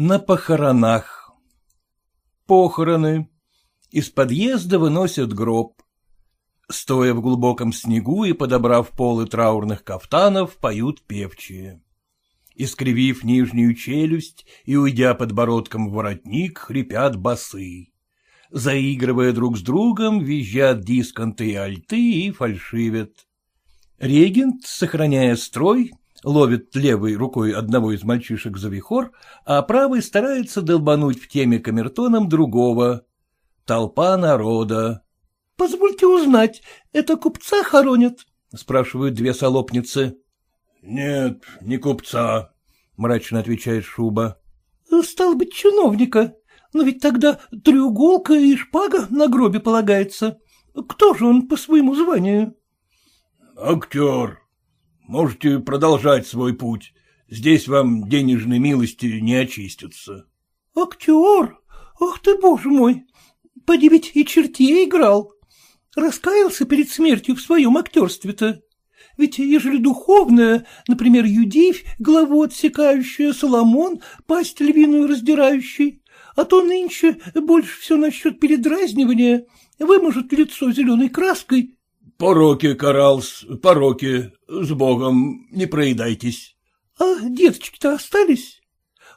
На похоронах. Похороны. Из подъезда выносят гроб. Стоя в глубоком снегу и подобрав полы траурных кафтанов, поют певчие. Искривив нижнюю челюсть и уйдя подбородком в воротник, хрипят басы. Заигрывая друг с другом, визжат дисконты и альты и фальшивят. Регент, сохраняя строй, ловит левой рукой одного из мальчишек за вихор, а правой старается долбануть в теме камертоном другого. Толпа народа. — Позвольте узнать, это купца хоронят? — спрашивают две солопницы. — Нет, не купца, — мрачно отвечает Шуба. — Стал быть, чиновника. Но ведь тогда треуголка и шпага на гробе полагается. Кто же он по своему званию? — Актер. Можете продолжать свой путь. Здесь вам денежной милости не очистятся. — Актер? Ах ты, боже мой! Поди ведь и чертей играл. Раскаялся перед смертью в своем актерстве-то. Ведь ежели духовная, например, Юдивь, главу отсекающая, Соломон, пасть львиную раздирающий, а то нынче больше все насчет передразнивания, выможет лицо зеленой краской. — Пороки, Каралс, пороки, с Богом, не проедайтесь. — А деточки-то остались?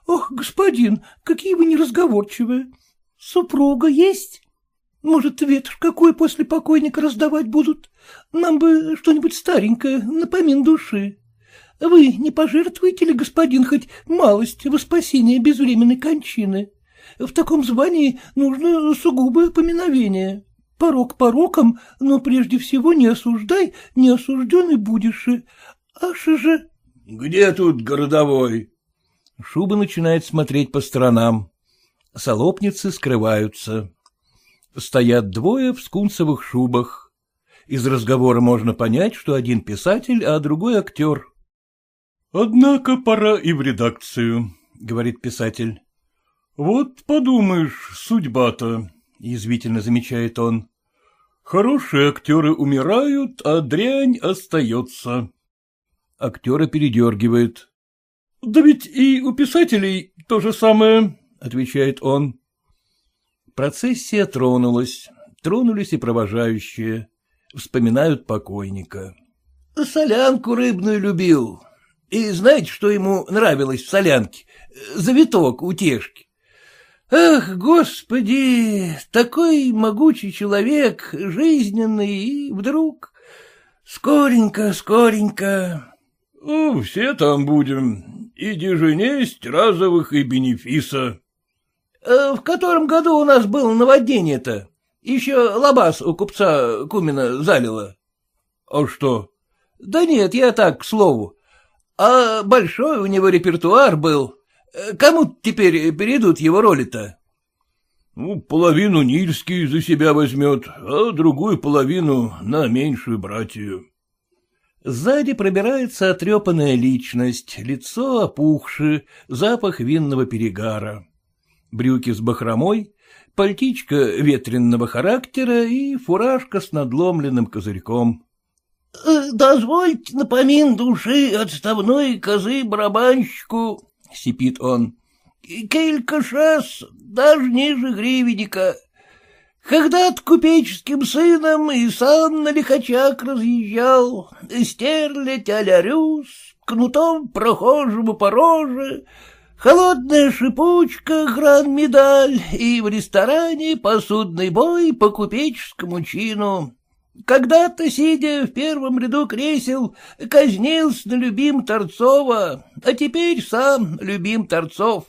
Ох, господин, какие вы неразговорчивые. Супруга есть? Может, ветр какой после покойника раздавать будут? Нам бы что-нибудь старенькое, напомин души. Вы не пожертвуете ли, господин, хоть малость во спасение безвременной кончины? В таком звании нужно сугубое поминовение. Порок пороком, но прежде всего не осуждай, не осужденный будешь. Аж же... — Где тут городовой? Шуба начинает смотреть по сторонам. Солопницы скрываются. Стоят двое в скунсовых шубах. Из разговора можно понять, что один писатель, а другой актер. — Однако пора и в редакцию, — говорит писатель. Вот подумаешь, судьба-то, — язвительно замечает он. Хорошие актеры умирают, а дрянь остается. Актера передергивает. — Да ведь и у писателей то же самое, — отвечает он. Процессия тронулась. Тронулись и провожающие. Вспоминают покойника. — Солянку рыбную любил. И знаете, что ему нравилось в солянке? Завиток утешки. Ах, господи, такой могучий человек, жизненный, и вдруг... Скоренько, скоренько. Ну, все там будем, и деженесть разовых и бенефиса. А в котором году у нас было наводнение-то? Еще лабаз у купца Кумина залило. А что? Да нет, я так, к слову. А большой у него репертуар был. Кому теперь перейдут его роли-то? Ну, половину Нильский за себя возьмет, а другую половину на меньшую братью. Сзади пробирается отрепанная личность, лицо опухшее, запах винного перегара. Брюки с бахромой, пальтичка ветренного характера и фуражка с надломленным козырьком. «Э, — Дозвольте напомин души отставной козы-барабанщику, — сипит он. — Келька шас, даже ниже гривенника. Когда-то купеческим сыном и сам на лихачак разъезжал, стерлядь а-ля рюс, кнутом прохожему по роже, холодная шипучка, гран-медаль и в ресторане посудный бой по купеческому чину. Когда-то, сидя в первом ряду кресел, казнился на любим Торцова, а теперь сам любим Торцов.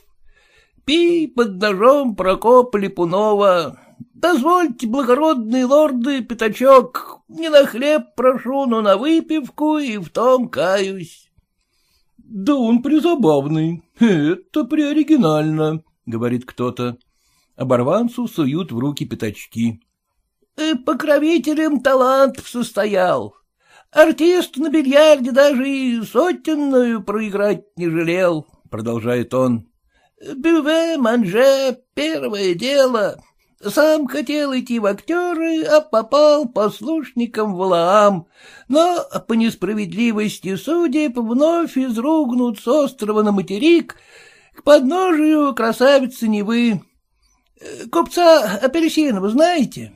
Пи под ножом Прокопа Липунова. Дозвольте, благородные лорды, пятачок, не на хлеб прошу, но на выпивку, и в том каюсь. — Да он призабавный, это приоригинально, — говорит кто-то. Оборванцу суют в руки пятачки. Э, покровителем талантов состоял. Артист на бильярде даже и сотенную проиграть не жалел, — продолжает он. Бюве, манже, первое дело. Сам хотел идти в актеры, а попал послушником в Валаам, но по несправедливости судеб вновь изругнут с острова на материк, к подножию красавицы Невы. Купца Апельсинова знаете?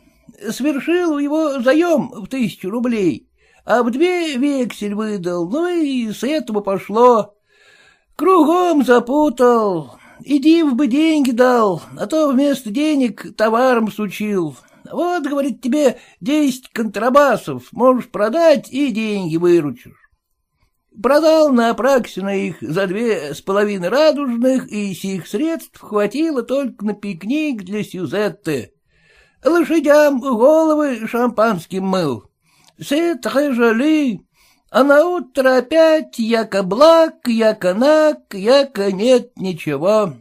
Свершил его заем в тысячу рублей, а в две вексель выдал, ну и с этого пошло. Кругом запутал, иди в бы деньги дал, а то вместо денег товаром сучил. Вот, говорит, тебе десять контрабасов, можешь продать и деньги выручишь. Продал на Апраксина их за две с половиной радужных, и сих средств хватило только на пикник для Сюзетты. Лошадям головы шампанским мыл. Très joli. А на утро опять яко благ, яко наг, яко нет ничего.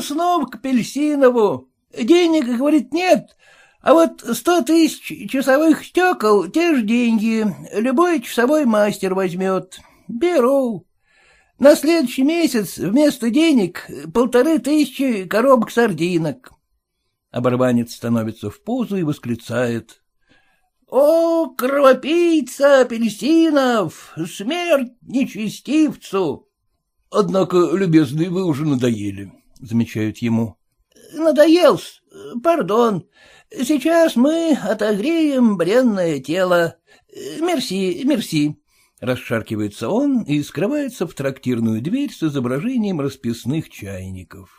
Снова к Пельсинову. Денег, говорит, нет, а вот сто тысяч часовых стекол — те же деньги, любой часовой мастер возьмет. Беру. На следующий месяц вместо денег полторы тысячи коробок сардинок. Оборванец становится в позу и восклицает. — О, кровопийца апельсинов! Смерть нечестивцу! — Однако, любезный, вы уже надоели, — замечают ему. — Надоел пардон. Сейчас мы отогреем бренное тело. Мерси, мерси. Расшаркивается он и скрывается в трактирную дверь с изображением расписных чайников.